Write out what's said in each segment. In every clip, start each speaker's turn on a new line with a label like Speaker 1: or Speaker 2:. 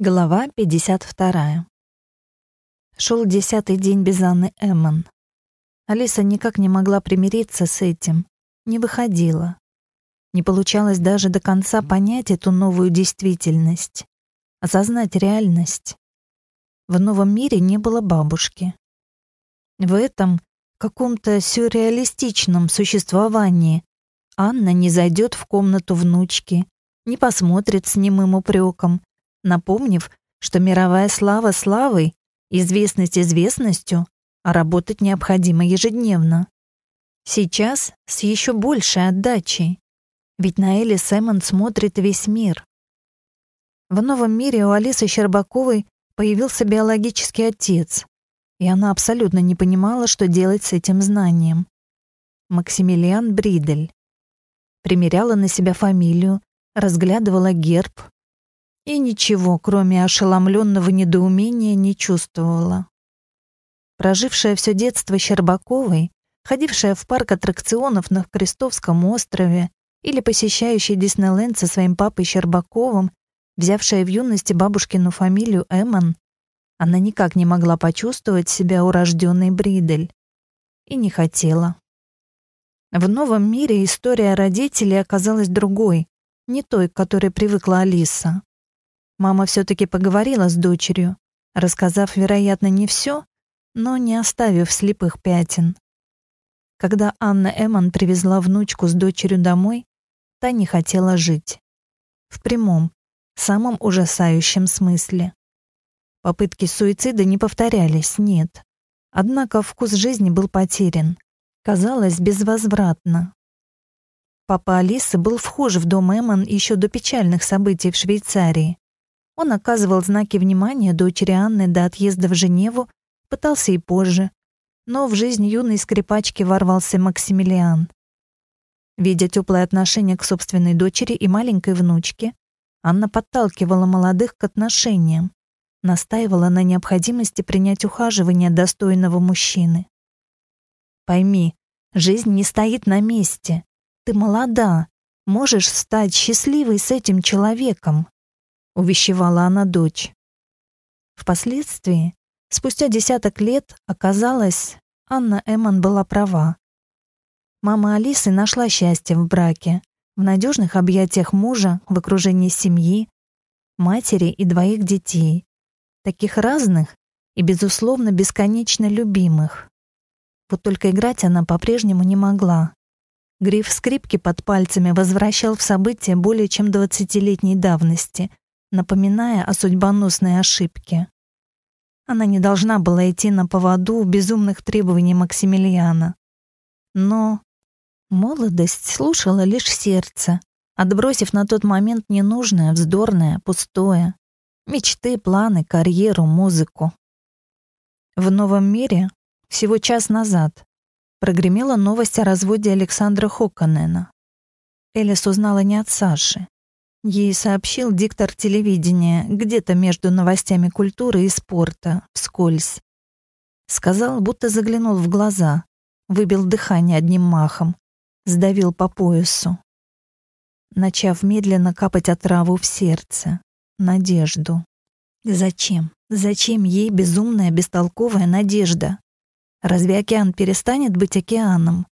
Speaker 1: Глава 52. Шел десятый день без Анны Эммон. Алиса никак не могла примириться с этим, не выходила. Не получалось даже до конца понять эту новую действительность, осознать реальность. В новом мире не было бабушки. В этом каком-то сюрреалистичном существовании Анна не зайдет в комнату внучки, не посмотрит с немым упреком, напомнив, что мировая слава славой, известность известностью, а работать необходимо ежедневно. Сейчас с еще большей отдачей, ведь на Элли Сэмон смотрит весь мир. В новом мире у Алисы Щербаковой появился биологический отец, и она абсолютно не понимала, что делать с этим знанием. Максимилиан Бридель. Примеряла на себя фамилию, разглядывала герб, и ничего, кроме ошеломленного недоумения, не чувствовала. Прожившая все детство Щербаковой, ходившая в парк аттракционов на Крестовском острове или посещающая Диснейленд со своим папой Щербаковым, взявшая в юности бабушкину фамилию Эммон, она никак не могла почувствовать себя урожденной Бридель. И не хотела. В новом мире история родителей оказалась другой, не той, к которой привыкла Алиса. Мама все-таки поговорила с дочерью, рассказав, вероятно, не все, но не оставив слепых пятен. Когда Анна Эммон привезла внучку с дочерью домой, та не хотела жить. В прямом, самом ужасающем смысле. Попытки суицида не повторялись, нет. Однако вкус жизни был потерян. Казалось, безвозвратно. Папа Алисы был вхож в дом Эммон еще до печальных событий в Швейцарии. Он оказывал знаки внимания дочери Анны до отъезда в Женеву, пытался и позже. Но в жизнь юной скрипачки ворвался Максимилиан. Видя теплое отношение к собственной дочери и маленькой внучке, Анна подталкивала молодых к отношениям, настаивала на необходимости принять ухаживание достойного мужчины. «Пойми, жизнь не стоит на месте. Ты молода, можешь стать счастливой с этим человеком увещевала она дочь. Впоследствии, спустя десяток лет, оказалось, Анна Эммон была права. Мама Алисы нашла счастье в браке, в надежных объятиях мужа, в окружении семьи, матери и двоих детей, таких разных и, безусловно, бесконечно любимых. Вот только играть она по-прежнему не могла. Гриф скрипки под пальцами возвращал в события более чем двадцатилетней давности — напоминая о судьбоносной ошибке. Она не должна была идти на поводу безумных требований Максимилиана. Но молодость слушала лишь сердце, отбросив на тот момент ненужное, вздорное, пустое. Мечты, планы, карьеру, музыку. В новом мире всего час назад прогремела новость о разводе Александра Хоконена. Элис узнала не от Саши. Ей сообщил диктор телевидения где-то между новостями культуры и спорта, вскользь. Сказал, будто заглянул в глаза, выбил дыхание одним махом, сдавил по поясу. Начав медленно капать отраву в сердце, надежду. Зачем? Зачем ей безумная, бестолковая надежда? Разве океан перестанет быть океаном?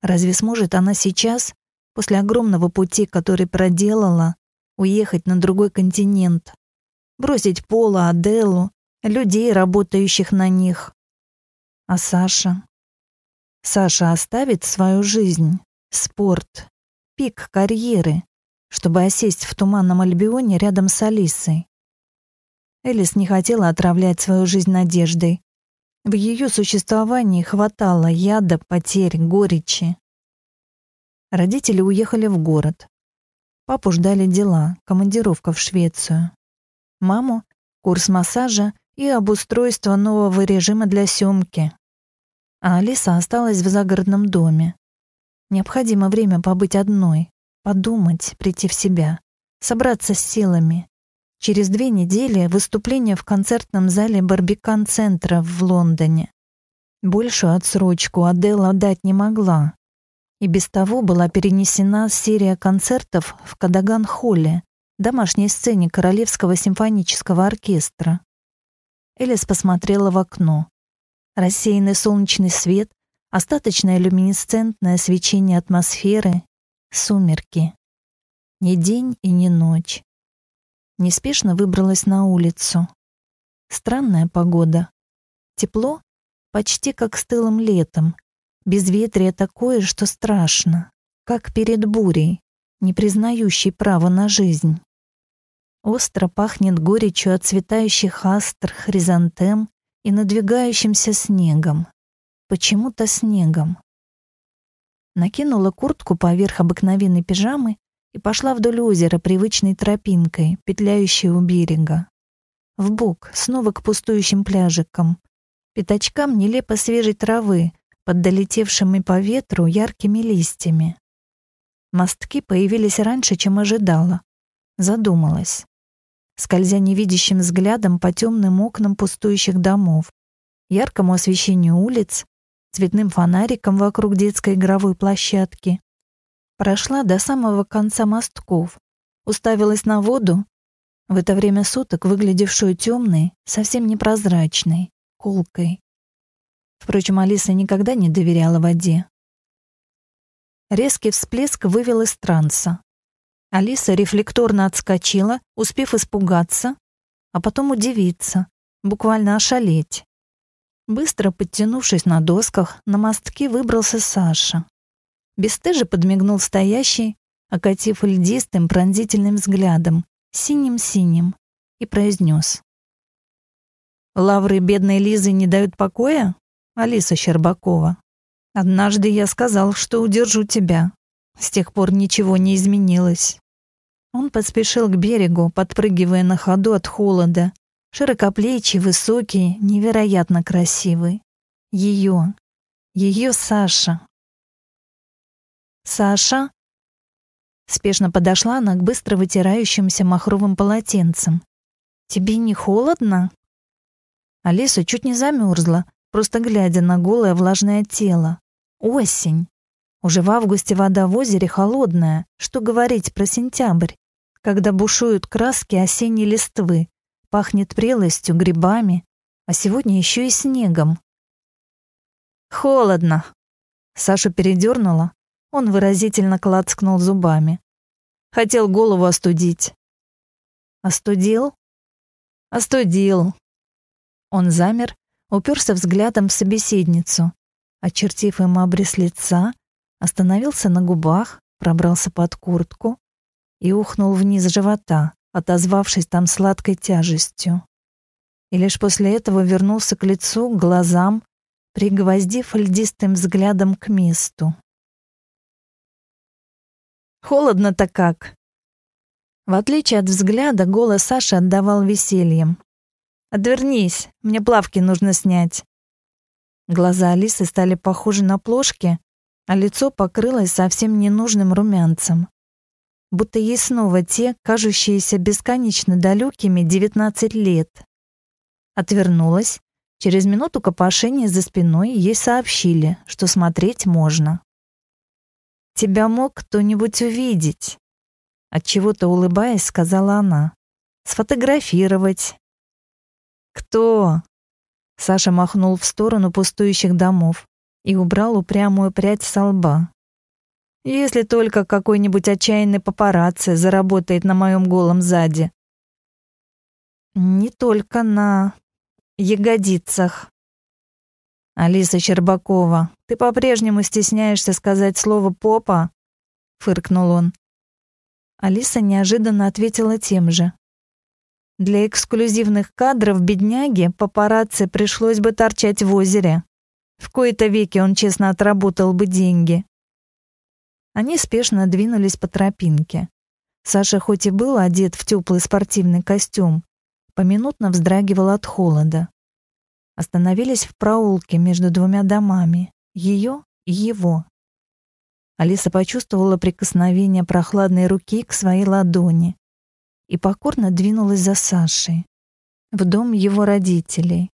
Speaker 1: Разве сможет она сейчас, после огромного пути, который проделала, уехать на другой континент, бросить Пола, Аделу, людей, работающих на них. А Саша? Саша оставит свою жизнь, спорт, пик карьеры, чтобы осесть в туманном Альбионе рядом с Алисой. Элис не хотела отравлять свою жизнь надеждой. В ее существовании хватало яда, потерь, горечи. Родители уехали в город. Папу ждали дела, командировка в Швецию. Маму — курс массажа и обустройство нового режима для съемки. А Алиса осталась в загородном доме. Необходимо время побыть одной, подумать, прийти в себя, собраться с силами. Через две недели выступление в концертном зале Барбикан-центра в Лондоне. Большую отсрочку Адела дать не могла, и без того была перенесена серия концертов в Кадаган-холле, домашней сцене Королевского симфонического оркестра. Элис посмотрела в окно. Рассеянный солнечный свет, остаточное люминесцентное свечение атмосферы, сумерки. Ни день и ни ночь. Неспешно выбралась на улицу. Странная погода. Тепло, почти как стылым летом. Безветрие такое, что страшно, как перед бурей, не признающей права на жизнь. Остро пахнет горечью отцветающих астр, хризантем и надвигающимся снегом. Почему-то снегом. Накинула куртку поверх обыкновенной пижамы и пошла вдоль озера привычной тропинкой, петляющей у берега. В бок, снова к пустующим пляжикам, пятачкам нелепо свежей травы, под долетевшими по ветру яркими листьями. Мостки появились раньше, чем ожидала. Задумалась скользя невидящим взглядом по темным окнам пустующих домов, яркому освещению улиц, цветным фонариком вокруг детской игровой площадки. Прошла до самого конца мостков, уставилась на воду, в это время суток выглядевшую темной, совсем непрозрачной, колкой. Впрочем, Алиса никогда не доверяла воде. Резкий всплеск вывел из транса. Алиса рефлекторно отскочила, успев испугаться, а потом удивиться, буквально ошалеть. Быстро подтянувшись на досках, на мостки выбрался Саша. Бестыже подмигнул стоящий, окатив льдистым пронзительным взглядом, синим-синим, и произнес. «Лавры бедной Лизы не дают покоя, Алиса Щербакова? Однажды я сказал, что удержу тебя. С тех пор ничего не изменилось. Он поспешил к берегу, подпрыгивая на ходу от холода. Широкоплечий, высокий, невероятно красивый. Ее. Ее Саша. «Саша?» Спешно подошла она к быстро вытирающимся махровым полотенцем. «Тебе не холодно?» Алиса чуть не замерзла, просто глядя на голое влажное тело. Осень. Уже в августе вода в озере холодная, что говорить про сентябрь когда бушуют краски осенней листвы, пахнет прелостью, грибами, а сегодня еще и снегом. «Холодно!» Сашу передернула, он выразительно клацкнул зубами. Хотел голову остудить. «Остудил?» «Остудил!» Он замер, уперся взглядом в собеседницу, очертив им обрез лица, остановился на губах, пробрался под куртку, и ухнул вниз живота, отозвавшись там сладкой тяжестью. И лишь после этого вернулся к лицу, к глазам, пригвоздив льдистым взглядом к месту. «Холодно-то как!» В отличие от взгляда, голос Саши отдавал весельем. «Отвернись, мне плавки нужно снять». Глаза Алисы стали похожи на плошки, а лицо покрылось совсем ненужным румянцем будто ей снова те, кажущиеся бесконечно далекими, девятнадцать лет. Отвернулась. Через минуту копошения за спиной ей сообщили, что смотреть можно. «Тебя мог кто-нибудь увидеть?» Отчего-то улыбаясь, сказала она. «Сфотографировать». «Кто?» Саша махнул в сторону пустующих домов и убрал упрямую прядь со лба. Если только какой-нибудь отчаянный папарацци заработает на моем голом заде. Не только на ягодицах. Алиса Щербакова, ты по-прежнему стесняешься сказать слово «попа»? Фыркнул он. Алиса неожиданно ответила тем же. Для эксклюзивных кадров бедняги папарацци пришлось бы торчать в озере. В кои-то веки он честно отработал бы деньги. Они спешно двинулись по тропинке. Саша хоть и был одет в теплый спортивный костюм, поминутно вздрагивал от холода. Остановились в проулке между двумя домами, ее и его. Алиса почувствовала прикосновение прохладной руки к своей ладони и покорно двинулась за Сашей в дом его родителей.